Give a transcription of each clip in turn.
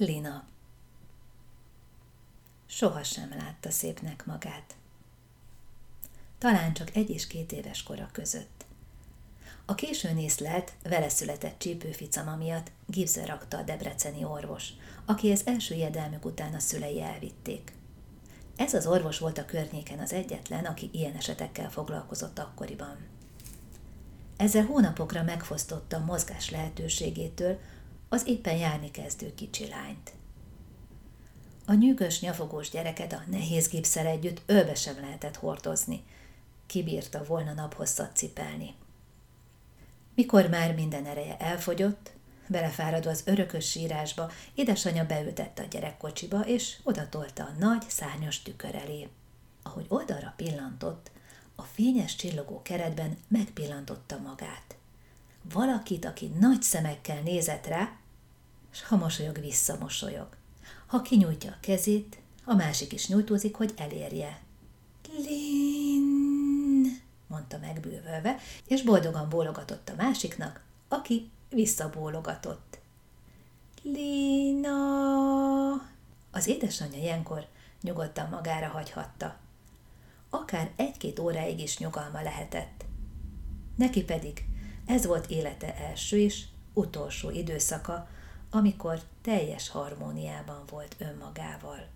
Lina Sohasem látta szépnek magát. Talán csak egy és két éves kora között. A későn észlelt, vele született csípőficama miatt gipszre rakta a debreceni orvos, akihez első jedelmük után a szülei elvitték. Ez az orvos volt a környéken az egyetlen, aki ilyen esetekkel foglalkozott akkoriban. Ezzel hónapokra megfosztotta a mozgás lehetőségétől az éppen járni kezdő kicsi lányt. A nyűgös, nyafogós gyereket a nehéz gipszel együtt ölbe sem lehetett hordozni. Kibírta volna naphosszat cipelni. Mikor már minden ereje elfogyott, belefáradva az örökös sírásba, édesanyja beültette a gyerekkocsiba, és odatolta a nagy, szárnyas tükör elé. Ahogy oldalra pillantott, a fényes csillogó keretben megpillantotta magát. Valakit, aki nagy szemekkel nézett rá, s ha mosolyog, visszamosolyog. Ha kinyújtja a kezét, a másik is nyújtózik, hogy elérje. Lin, mondta megbűvölve, és boldogan bólogatott a másiknak, aki visszabólogatott. Lina! Az édesanyja ilyenkor nyugodtan magára hagyhatta. Akár egy-két óráig is nyugalma lehetett. Neki pedig ez volt élete első és utolsó időszaka, amikor teljes harmóniában volt önmagával.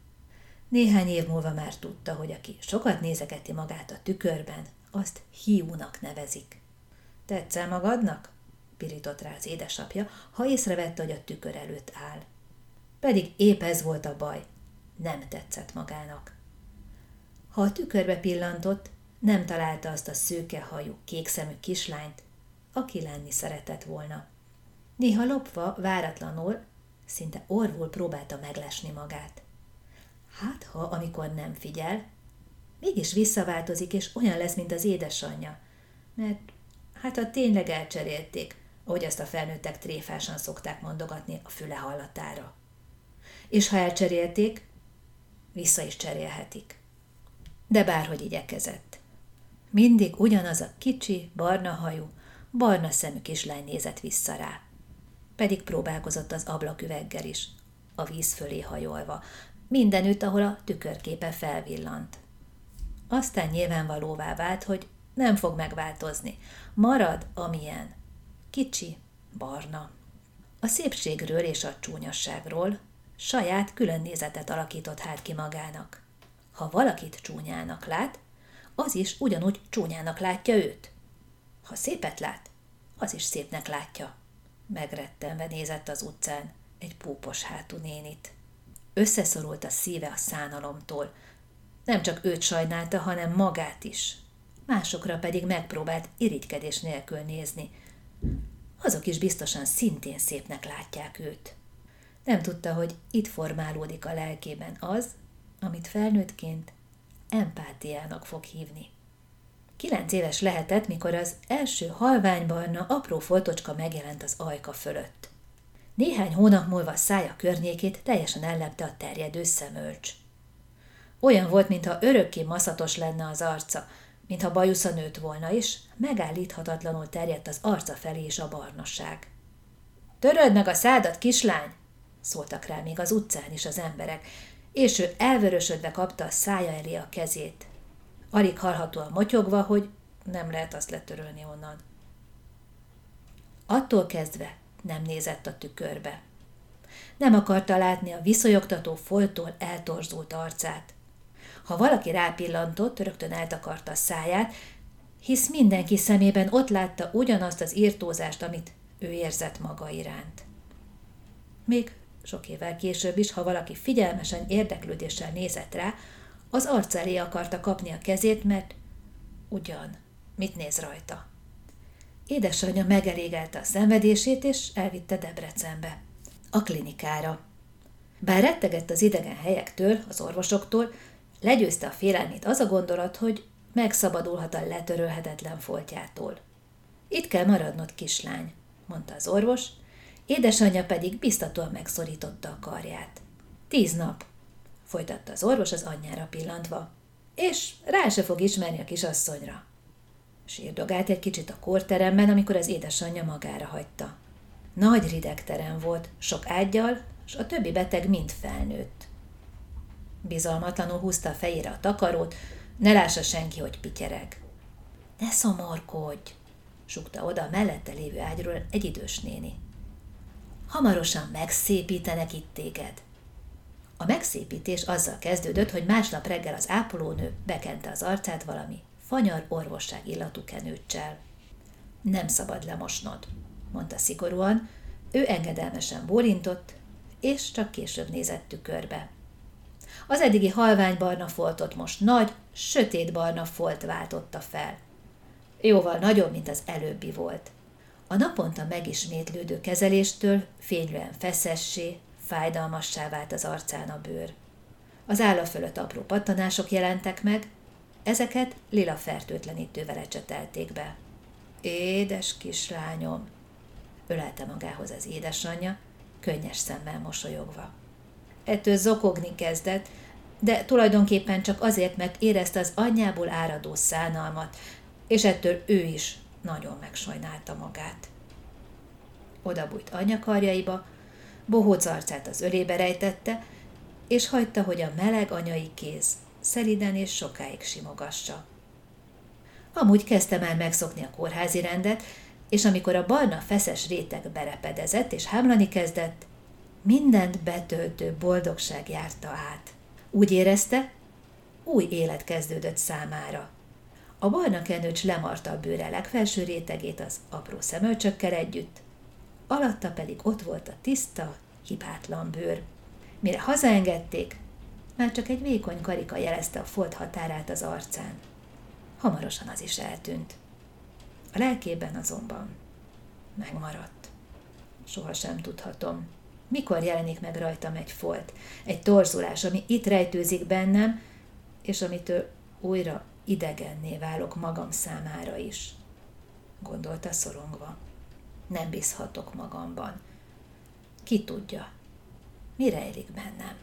Néhány év múlva már tudta, hogy aki sokat nézegeti magát a tükörben, azt hiúnak nevezik. Tetszel magadnak? pirított rá az édesapja, ha észrevette, hogy a tükör előtt áll. Pedig épp ez volt a baj. Nem tetszett magának. Ha a tükörbe pillantott, nem találta azt a szőke hajú, kékszemű kislányt, aki lenni szeretett volna. Néha lopva, váratlanul, szinte orvul próbálta meglesni magát. Hát, ha amikor nem figyel, mégis visszaváltozik, és olyan lesz, mint az édesanyja. Mert hát ha tényleg elcserélték, ahogy azt a felnőttek tréfásan szokták mondogatni a füle hallatára. És ha elcserélték, vissza is cserélhetik. De bárhogy igyekezett. Mindig ugyanaz a kicsi, barna hajú, barna szemű kislány nézett vissza rá pedig próbálkozott az ablaküveggel is, a víz fölé hajolva, mindenütt, ahol a tükörképe felvillant. Aztán nyilvánvalóvá vált, hogy nem fog megváltozni. Marad, amilyen. Kicsi, barna. A szépségről és a csúnyasságról saját külön nézetet alakított hát ki magának. Ha valakit csúnyának lát, az is ugyanúgy csúnyának látja őt. Ha szépet lát, az is szépnek látja. Megrettenve nézett az utcán egy púpos hátú nénit. Összeszorult a szíve a szánalomtól. Nem csak őt sajnálta, hanem magát is. Másokra pedig megpróbált irigykedés nélkül nézni. Azok is biztosan szintén szépnek látják őt. Nem tudta, hogy itt formálódik a lelkében az, amit felnőttként empátiának fog hívni. Kilenc éves lehetett, mikor az első halványbarna apró foltocska megjelent az ajka fölött. Néhány hónap múlva szája környékét teljesen ellepte a terjedő szemölcs. Olyan volt, mintha örökké maszatos lenne az arca, mintha bajusza nőtt volna, és megállíthatatlanul terjedt az arca felé is a barnaság. Töröd meg a szádat, kislány! szóltak rá még az utcán is az emberek, és ő elvörösödve kapta a szája elé a kezét alig hallhatóan motyogva, hogy nem lehet azt letörölni onnan. Attól kezdve nem nézett a tükörbe. Nem akarta látni a viszonyogtató foltól eltorzult arcát. Ha valaki rápillantott, rögtön eltakarta a száját, hisz mindenki szemében ott látta ugyanazt az írtózást, amit ő érzett maga iránt. Még sok évvel később is, ha valaki figyelmesen érdeklődéssel nézett rá, az arc elé akarta kapni a kezét, mert ugyan, mit néz rajta? Édesanyja megelégelte a szenvedését, és elvitte Debrecenbe, a klinikára. Bár rettegett az idegen helyektől, az orvosoktól, legyőzte a félelmét az a gondolat, hogy megszabadulhat a letörölhetetlen foltjától. Itt kell maradnod, kislány, mondta az orvos, édesanyja pedig biztatóan megszorította a karját. Tíz nap, folytatta az orvos az anyjára pillantva. És rá se fog ismerni a kisasszonyra. Sírdogált egy kicsit a kórteremben, amikor az édesanyja magára hagyta. Nagy rideg terem volt, sok ágyjal, és a többi beteg mind felnőtt. Bizalmatlanul húzta a fejére a takarót, ne lássa senki, hogy pityereg. Ne szomorkodj, sukta oda a mellette lévő ágyról egy idős néni. Hamarosan megszépítenek itt téged. A megszépítés azzal kezdődött, hogy másnap reggel az ápolónő bekente az arcát valami fanyar orvosság illatú kenőccsel. Nem szabad lemosnod, mondta szigorúan, ő engedelmesen bólintott, és csak később nézett tükörbe. Az eddigi halványbarna foltot most nagy, sötétbarna folt váltotta fel. Jóval nagyobb, mint az előbbi volt. A naponta megismétlődő kezeléstől fénylően feszessé, fájdalmassá vált az arcán a bőr. Az álla fölött apró pattanások jelentek meg, ezeket lila fertőtlenítővel ecsetelték be. Édes kislányom, ölelte magához az édesanyja, könnyes szemmel mosolyogva. Ettől zokogni kezdett, de tulajdonképpen csak azért, mert érezte az anyjából áradó szánalmat, és ettől ő is nagyon megsajnálta magát. Oda bújt anyakarjaiba, bohóc arcát az ölébe rejtette, és hagyta, hogy a meleg anyai kéz szeliden és sokáig simogassa. Amúgy kezdte már megszokni a kórházi rendet, és amikor a barna feszes réteg berepedezett és hámlani kezdett, mindent betöltő boldogság járta át. Úgy érezte, új élet kezdődött számára. A barna kenőcs lemarta a bőre legfelső rétegét az apró szemölcsökkel együtt, alatta pedig ott volt a tiszta, hibátlan bőr. Mire hazaengedték, már csak egy vékony karika jelezte a folt határát az arcán. Hamarosan az is eltűnt. A lelkében azonban megmaradt. Soha sem tudhatom, mikor jelenik meg rajtam egy folt, egy torzulás, ami itt rejtőzik bennem, és amitől újra idegenné válok magam számára is, gondolta szorongva. Nem bízhatok magamban. Ki tudja, mi rejlik bennem.